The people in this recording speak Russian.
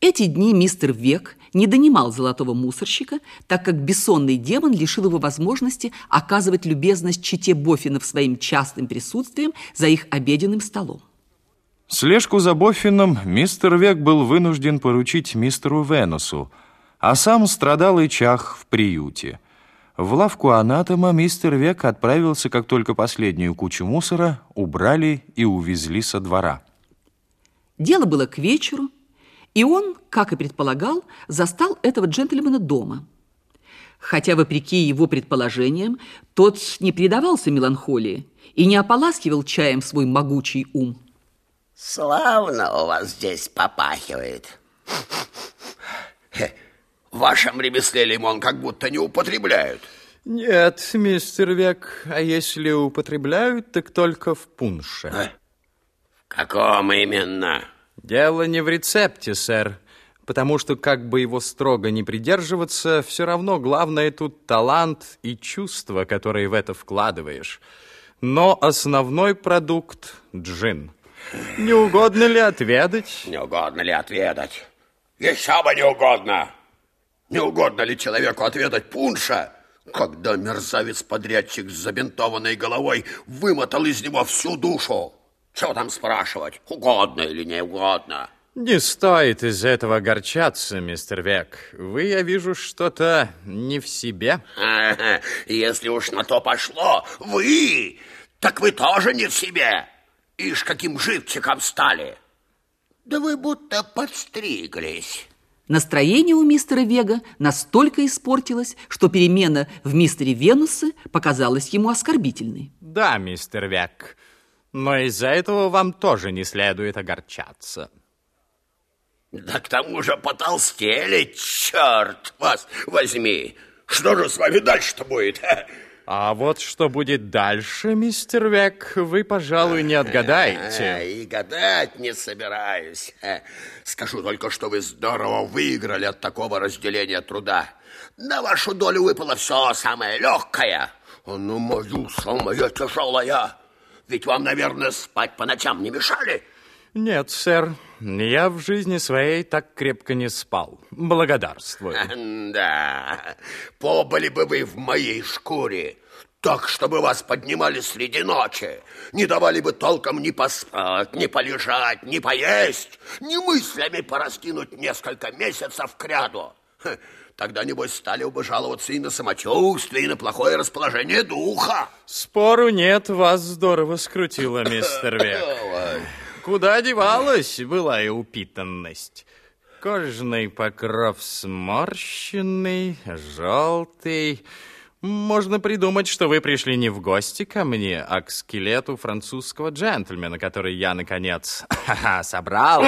Эти дни мистер Век не донимал золотого мусорщика, так как бессонный демон лишил его возможности оказывать любезность чите Боффинов своим частым присутствием за их обеденным столом. Слежку за Боффином мистер Век был вынужден поручить мистеру Венусу, а сам страдал и чах в приюте. В лавку анатома мистер Век отправился, как только последнюю кучу мусора убрали и увезли со двора. Дело было к вечеру, и он, как и предполагал, застал этого джентльмена дома. Хотя, вопреки его предположениям, тот не предавался меланхолии и не ополаскивал чаем свой могучий ум. Славно у вас здесь попахивает. В вашем ремесле лимон как будто не употребляют. Нет, мистер Век, а если употребляют, так только в пунше. А? В каком именно? Дело не в рецепте, сэр, потому что, как бы его строго не придерживаться, все равно главное тут талант и чувство, которые в это вкладываешь. Но основной продукт – джин. Не угодно ли отведать? Не угодно ли отведать? Еще бы не угодно! Не угодно ли человеку отведать пунша, когда мерзавец-подрядчик с забинтованной головой вымотал из него всю душу? Чего там спрашивать, угодно или не угодно? Не стоит из этого огорчаться, мистер Век. Вы, я вижу, что-то не в себе. Если уж на то пошло, вы, так вы тоже не в себе. Ишь, каким живчиком стали. Да вы будто подстриглись. Настроение у мистера Вега настолько испортилось, что перемена в мистере Венусе показалась ему оскорбительной. Да, мистер Век, но из-за этого вам тоже не следует огорчаться. Да к тому же потолстели, черт вас возьми. Что же с вами дальше-то будет? А вот что будет дальше, мистер Век, вы, пожалуй, не отгадаете. И гадать не собираюсь. Скажу только, что вы здорово выиграли от такого разделения труда. На вашу долю выпало все самое легкое, а на мою самое тяжелое. Ведь вам, наверное, спать по ночам не мешали? Нет, сэр, я в жизни своей так крепко не спал. Благодарствую. Да, побыли бы вы в моей шкуре, так, чтобы вас поднимали среди ночи, не давали бы толком ни поспать, ни полежать, ни поесть, ни мыслями пораскинуть несколько месяцев кряду. Тогда, небось, стали бы жаловаться и на самочувствие, и на плохое расположение духа. Спору нет, вас здорово скрутило, мистер Век. Куда девалась былая упитанность? Кожный покров сморщенный, желтый. Можно придумать, что вы пришли не в гости ко мне, а к скелету французского джентльмена, который я, наконец, собрал.